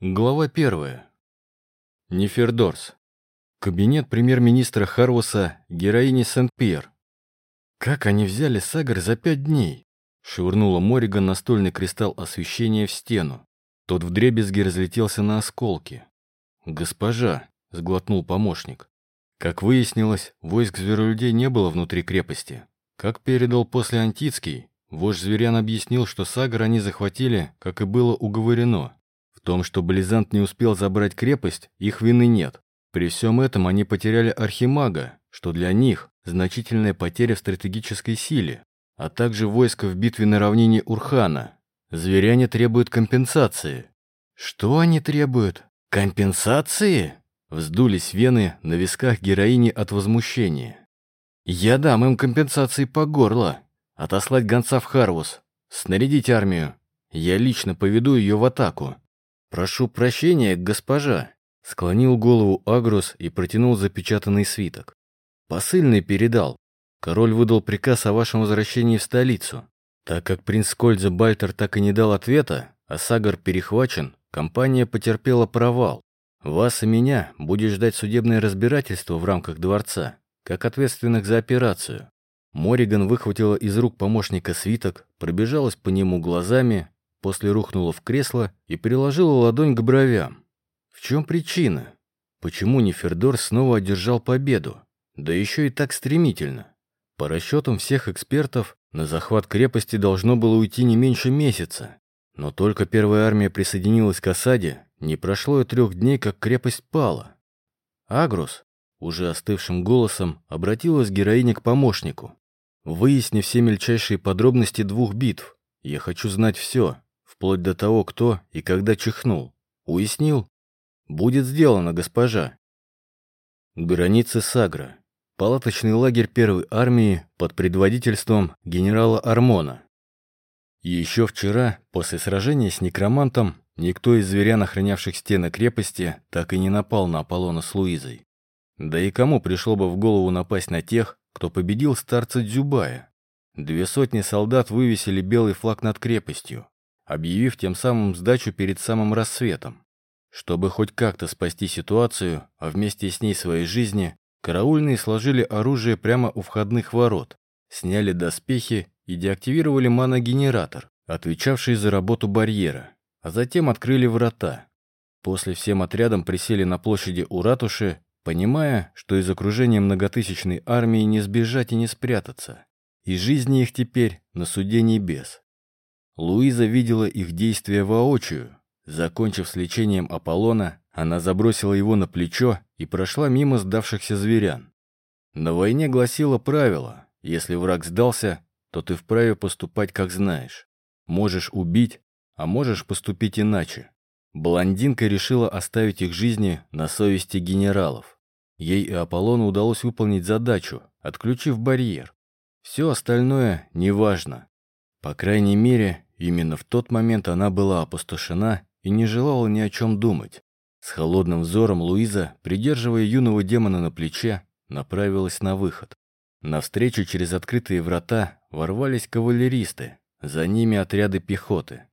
Глава первая. Нефердорс. Кабинет премьер-министра Харвуса, героини Сент-Пьер. «Как они взяли Сагар за пять дней?» Швырнула Мориган настольный кристалл освещения в стену. Тот вдребезги разлетелся на осколки. «Госпожа», — сглотнул помощник. Как выяснилось, войск зверолюдей не было внутри крепости. Как передал после Антицкий, вождь зверян объяснил, что Сагар они захватили, как и было уговорено. Том, что Близант не успел забрать крепость, их вины нет. При всем этом они потеряли Архимага, что для них значительная потеря в стратегической силе, а также войско в битве на равнине Урхана. Зверяне требуют компенсации. Что они требуют? Компенсации? Вздулись вены на висках героини от возмущения. Я дам им компенсации по горло. Отослать гонца в Харвус. Снарядить армию. Я лично поведу ее в атаку. «Прошу прощения, госпожа», — склонил голову Агрус и протянул запечатанный свиток. «Посыльный передал. Король выдал приказ о вашем возвращении в столицу. Так как принц Кольза Бальтер так и не дал ответа, а Сагар перехвачен, компания потерпела провал. Вас и меня будет ждать судебное разбирательство в рамках дворца, как ответственных за операцию». Мориган выхватила из рук помощника свиток, пробежалась по нему глазами после рухнула в кресло и приложила ладонь к бровям. В чем причина? Почему Нефердор снова одержал победу? Да еще и так стремительно. По расчетам всех экспертов, на захват крепости должно было уйти не меньше месяца. Но только первая армия присоединилась к осаде, не прошло и трех дней, как крепость пала. Агрус, уже остывшим голосом, обратилась героиня к помощнику. «Выясни все мельчайшие подробности двух битв. Я хочу знать все, вплоть до того, кто и когда чихнул. Уяснил? Будет сделано, госпожа. Границы Сагра. Палаточный лагерь первой армии под предводительством генерала Армона. Еще вчера, после сражения с некромантом, никто из зверян, охранявших стены крепости, так и не напал на Аполлона с Луизой. Да и кому пришло бы в голову напасть на тех, кто победил старца Дзюбая? Две сотни солдат вывесили белый флаг над крепостью объявив тем самым сдачу перед самым рассветом. Чтобы хоть как-то спасти ситуацию, а вместе с ней своей жизни, караульные сложили оружие прямо у входных ворот, сняли доспехи и деактивировали маногенератор, отвечавший за работу барьера, а затем открыли врата. После всем отрядом присели на площади у ратуши, понимая, что из окружения многотысячной армии не сбежать и не спрятаться. И жизни их теперь на суде небес. Луиза видела их действия воочию. Закончив с лечением Аполлона, она забросила его на плечо и прошла мимо сдавшихся зверян. На войне гласило правило, если враг сдался, то ты вправе поступать как знаешь. Можешь убить, а можешь поступить иначе. Блондинка решила оставить их жизни на совести генералов. Ей и Аполлону удалось выполнить задачу, отключив барьер. Все остальное неважно. По крайней мере, Именно в тот момент она была опустошена и не желала ни о чем думать. С холодным взором Луиза, придерживая юного демона на плече, направилась на выход. Навстречу через открытые врата ворвались кавалеристы, за ними отряды пехоты.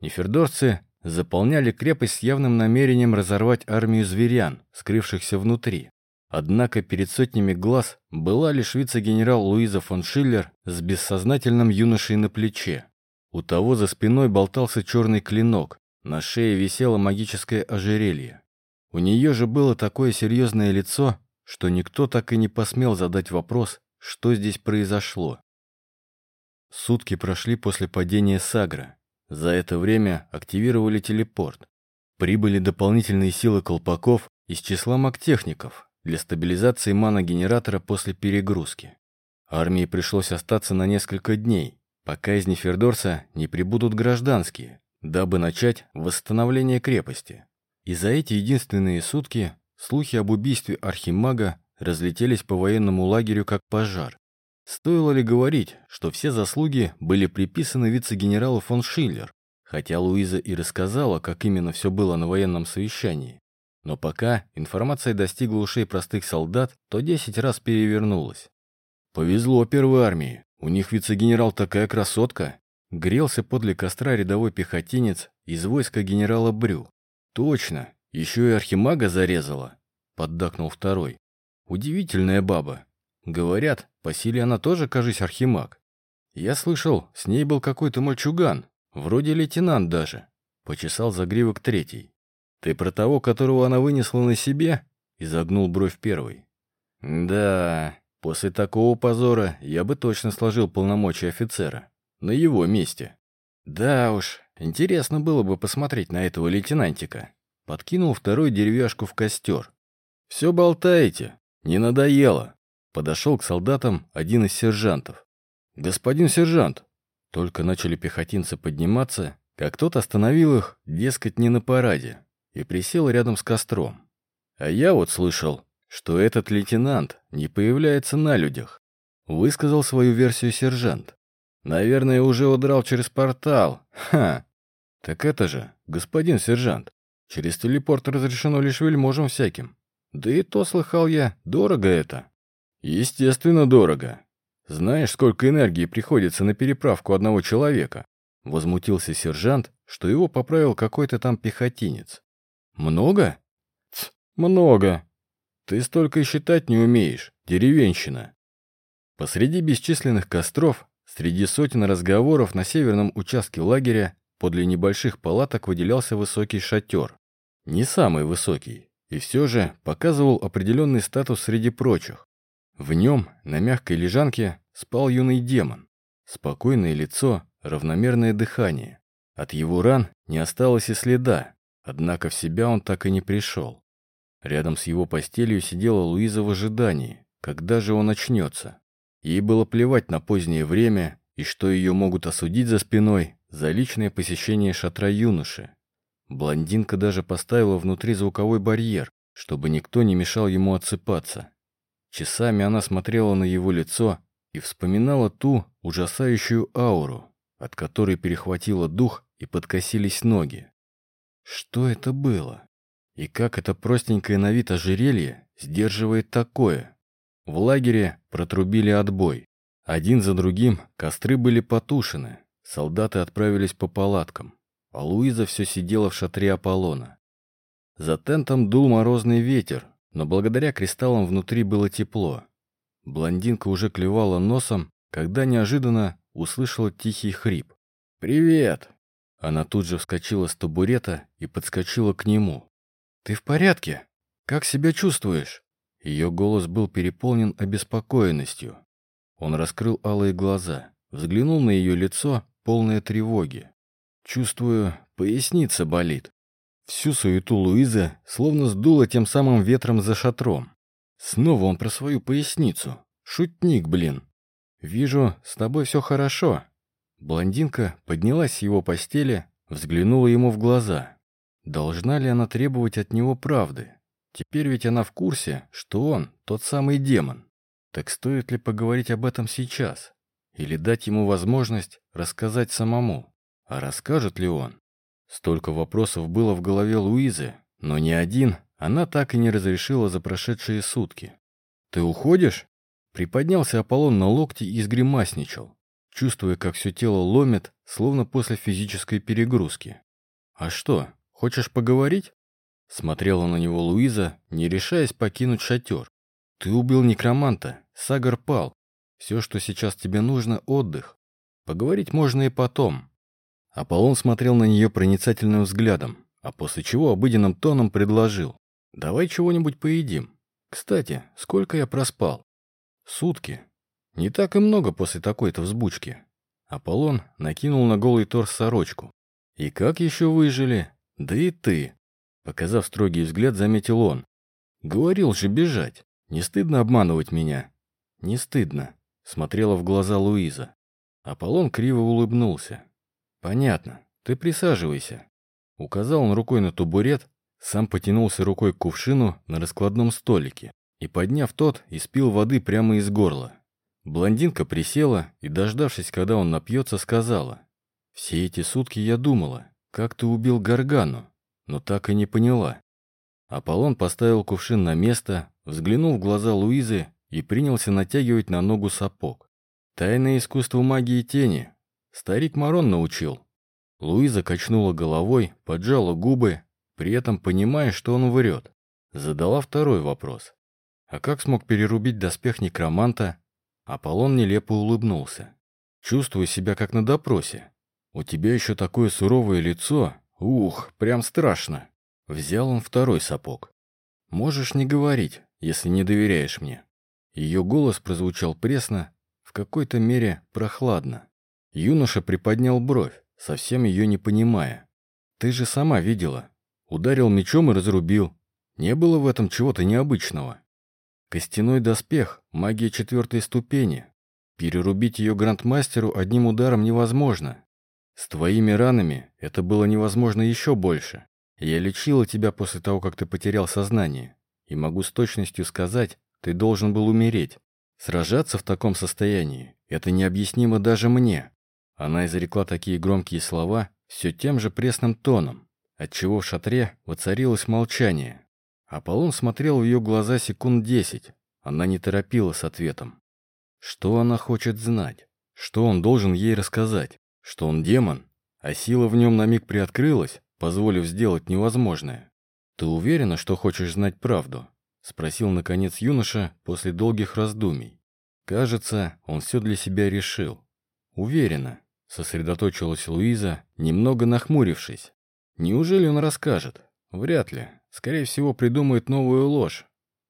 Нефердорцы заполняли крепость с явным намерением разорвать армию зверян, скрывшихся внутри. Однако перед сотнями глаз была лишь вице-генерал Луиза фон Шиллер с бессознательным юношей на плече. У того за спиной болтался черный клинок, на шее висело магическое ожерелье. У нее же было такое серьезное лицо, что никто так и не посмел задать вопрос, что здесь произошло. Сутки прошли после падения Сагра. За это время активировали телепорт. Прибыли дополнительные силы колпаков из числа магтехников для стабилизации маногенератора после перегрузки. Армии пришлось остаться на несколько дней, пока из Нефердорса не прибудут гражданские, дабы начать восстановление крепости. И за эти единственные сутки слухи об убийстве архимага разлетелись по военному лагерю как пожар. Стоило ли говорить, что все заслуги были приписаны вице-генералу фон Шиллер, хотя Луиза и рассказала, как именно все было на военном совещании. Но пока информация достигла ушей простых солдат, то десять раз перевернулась. Повезло первой армии. У них вице-генерал такая красотка. Грелся подле костра рядовой пехотинец из войска генерала Брю. точно, еще и архимага зарезала», — поддакнул второй. «Удивительная баба. Говорят, по силе она тоже, кажись, архимаг. Я слышал, с ней был какой-то мальчуган, вроде лейтенант даже», — почесал загривок третий. «Ты про того, которого она вынесла на себе?» — изогнул бровь первый. «Да, после такого позора я бы точно сложил полномочия офицера. На его месте». «Да уж, интересно было бы посмотреть на этого лейтенантика». Подкинул второй деревяшку в костер. «Все болтаете? Не надоело?» Подошел к солдатам один из сержантов. «Господин сержант!» Только начали пехотинцы подниматься, как тот остановил их, дескать, не на параде, и присел рядом с костром. А я вот слышал, что этот лейтенант не появляется на людях. Высказал свою версию сержант. Наверное, уже удрал через портал. Ха! Так это же, господин сержант, через телепорт разрешено лишь вельможам всяким. Да и то, слыхал я, дорого это. Естественно, дорого. Знаешь, сколько энергии приходится на переправку одного человека? Возмутился сержант, что его поправил какой-то там пехотинец. Много? Ц, много. Ты столько считать не умеешь, деревенщина. Посреди бесчисленных костров Среди сотен разговоров на северном участке лагеря подле небольших палаток выделялся высокий шатер. Не самый высокий, и все же показывал определенный статус среди прочих. В нем, на мягкой лежанке, спал юный демон. Спокойное лицо, равномерное дыхание. От его ран не осталось и следа, однако в себя он так и не пришел. Рядом с его постелью сидела Луиза в ожидании, когда же он очнется. Ей было плевать на позднее время и что ее могут осудить за спиной за личное посещение шатра юноши. Блондинка даже поставила внутри звуковой барьер, чтобы никто не мешал ему отсыпаться. Часами она смотрела на его лицо и вспоминала ту ужасающую ауру, от которой перехватило дух и подкосились ноги. Что это было? И как это простенькое на вид ожерелье сдерживает такое? В лагере протрубили отбой. Один за другим костры были потушены, солдаты отправились по палаткам, а Луиза все сидела в шатре Аполлона. За тентом дул морозный ветер, но благодаря кристаллам внутри было тепло. Блондинка уже клевала носом, когда неожиданно услышала тихий хрип. «Привет!» Она тут же вскочила с табурета и подскочила к нему. «Ты в порядке? Как себя чувствуешь?» Ее голос был переполнен обеспокоенностью. Он раскрыл алые глаза, взглянул на ее лицо, полное тревоги. Чувствую, поясница болит. Всю суету Луиза словно сдуло тем самым ветром за шатром. Снова он про свою поясницу. Шутник, блин. Вижу, с тобой все хорошо. Блондинка поднялась с его постели, взглянула ему в глаза. Должна ли она требовать от него правды? Теперь ведь она в курсе, что он тот самый демон. Так стоит ли поговорить об этом сейчас? Или дать ему возможность рассказать самому? А расскажет ли он? Столько вопросов было в голове Луизы, но ни один она так и не разрешила за прошедшие сутки. «Ты уходишь?» Приподнялся Аполлон на локти и сгримасничал, чувствуя, как все тело ломит, словно после физической перегрузки. «А что, хочешь поговорить?» Смотрела на него Луиза, не решаясь покинуть шатер. «Ты убил некроманта, Сагар пал. Все, что сейчас тебе нужно, отдых. Поговорить можно и потом». Аполлон смотрел на нее проницательным взглядом, а после чего обыденным тоном предложил. «Давай чего-нибудь поедим. Кстати, сколько я проспал?» «Сутки. Не так и много после такой-то взбучки». Аполлон накинул на голый торс сорочку. «И как еще выжили? Да и ты. Показав строгий взгляд, заметил он. «Говорил же бежать. Не стыдно обманывать меня?» «Не стыдно», — смотрела в глаза Луиза. Аполлон криво улыбнулся. «Понятно. Ты присаживайся». Указал он рукой на табурет, сам потянулся рукой к кувшину на раскладном столике и, подняв тот, испил воды прямо из горла. Блондинка присела и, дождавшись, когда он напьется, сказала. «Все эти сутки я думала, как ты убил Гаргану но так и не поняла. Аполлон поставил кувшин на место, взглянул в глаза Луизы и принялся натягивать на ногу сапог. Тайное искусство магии тени. Старик Марон научил. Луиза качнула головой, поджала губы, при этом понимая, что он врет. Задала второй вопрос. А как смог перерубить доспех некроманта? Аполлон нелепо улыбнулся. Чувствую себя как на допросе. У тебя еще такое суровое лицо. Ух, прям страшно. Взял он второй сапог. Можешь не говорить, если не доверяешь мне. Ее голос прозвучал пресно, в какой-то мере прохладно. Юноша приподнял бровь, совсем ее не понимая. «Ты же сама видела. Ударил мечом и разрубил. Не было в этом чего-то необычного. Костяной доспех, магия четвертой ступени. Перерубить ее грандмастеру одним ударом невозможно. С твоими ранами это было невозможно еще больше. Я лечила тебя после того, как ты потерял сознание. И могу с точностью сказать, ты должен был умереть. Сражаться в таком состоянии – это необъяснимо даже мне. Она изрекла такие громкие слова все тем же пресным тоном, отчего в шатре воцарилось молчание. Аполлон смотрел в ее глаза секунд десять. Она не торопила с ответом. Что она хочет знать? Что он должен ей рассказать? Что он демон? А сила в нем на миг приоткрылась, позволив сделать невозможное. Ты уверена, что хочешь знать правду? Спросил, наконец, юноша после долгих раздумий. Кажется, он все для себя решил. Уверена. Сосредоточилась Луиза, немного нахмурившись. Неужели он расскажет? Вряд ли. Скорее всего, придумает новую ложь.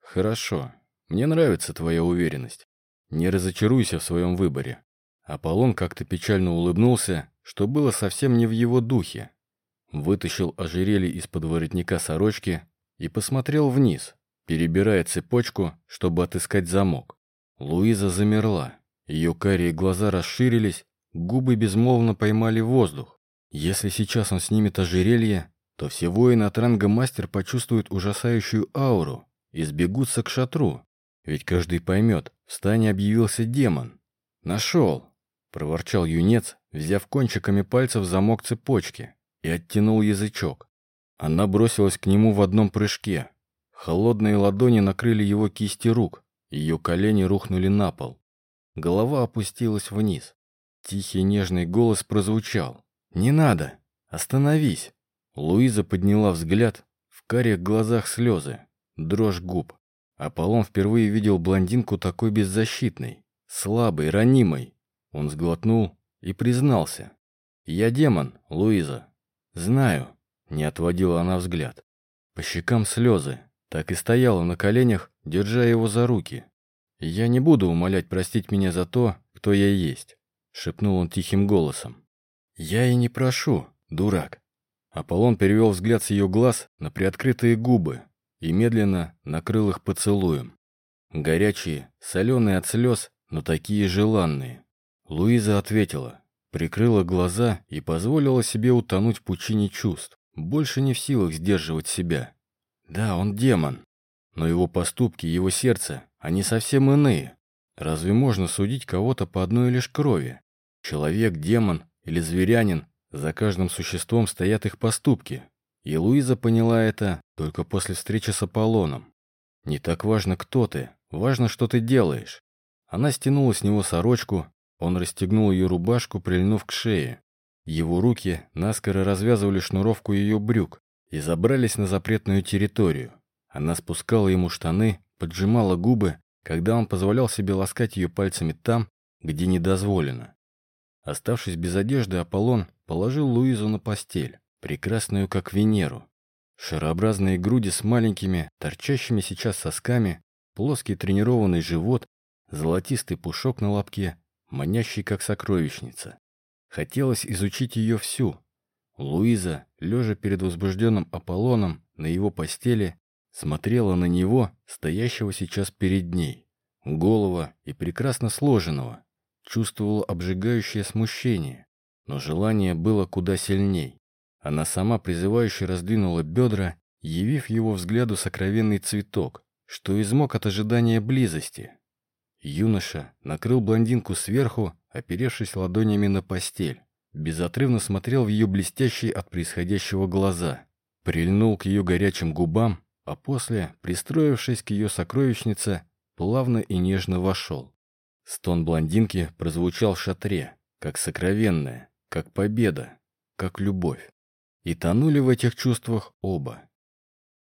Хорошо. Мне нравится твоя уверенность. Не разочаруйся в своем выборе. Аполлон как-то печально улыбнулся, что было совсем не в его духе. Вытащил ожерелье из-под воротника сорочки и посмотрел вниз, перебирая цепочку, чтобы отыскать замок. Луиза замерла. Ее карие глаза расширились, Губы безмолвно поймали воздух. Если сейчас он снимет ожерелье, то все воины от ранга мастер почувствуют ужасающую ауру и сбегутся к шатру. Ведь каждый поймет, в стане объявился демон. «Нашел!» – проворчал юнец, взяв кончиками пальцев замок цепочки и оттянул язычок. Она бросилась к нему в одном прыжке. Холодные ладони накрыли его кисти рук, ее колени рухнули на пол. Голова опустилась вниз. Тихий нежный голос прозвучал. «Не надо! Остановись!» Луиза подняла взгляд, в карих глазах слезы, дрожь губ. Аполлон впервые видел блондинку такой беззащитной, слабой, ранимой. Он сглотнул и признался. «Я демон, Луиза». «Знаю», — не отводила она взгляд. По щекам слезы, так и стояла на коленях, держа его за руки. «Я не буду умолять простить меня за то, кто я есть шепнул он тихим голосом. «Я и не прошу, дурак». Аполлон перевел взгляд с ее глаз на приоткрытые губы и медленно накрыл их поцелуем. Горячие, соленые от слез, но такие желанные. Луиза ответила, прикрыла глаза и позволила себе утонуть в пучине чувств, больше не в силах сдерживать себя. Да, он демон, но его поступки, его сердце, они совсем иные. Разве можно судить кого-то по одной лишь крови? Человек, демон или зверянин, за каждым существом стоят их поступки. И Луиза поняла это только после встречи с Аполлоном. Не так важно, кто ты, важно, что ты делаешь. Она стянула с него сорочку, он расстегнул ее рубашку, прильнув к шее. Его руки наскоро развязывали шнуровку ее брюк и забрались на запретную территорию. Она спускала ему штаны, поджимала губы, когда он позволял себе ласкать ее пальцами там, где не дозволено. Оставшись без одежды, Аполлон положил Луизу на постель, прекрасную как Венеру. Шарообразные груди с маленькими, торчащими сейчас сосками, плоский тренированный живот, золотистый пушок на лобке, манящий как сокровищница. Хотелось изучить ее всю. Луиза, лежа перед возбужденным Аполлоном на его постели, смотрела на него, стоящего сейчас перед ней, голого и прекрасно сложенного, чувствовала обжигающее смущение, но желание было куда сильней. Она сама призывающе раздвинула бедра, явив его взгляду сокровенный цветок, что измог от ожидания близости. Юноша накрыл блондинку сверху, оперевшись ладонями на постель, безотрывно смотрел в ее блестящие от происходящего глаза, прильнул к ее горячим губам, а после, пристроившись к ее сокровищнице, плавно и нежно вошел. Стон блондинки прозвучал в шатре, как сокровенное, как победа, как любовь. И тонули в этих чувствах оба.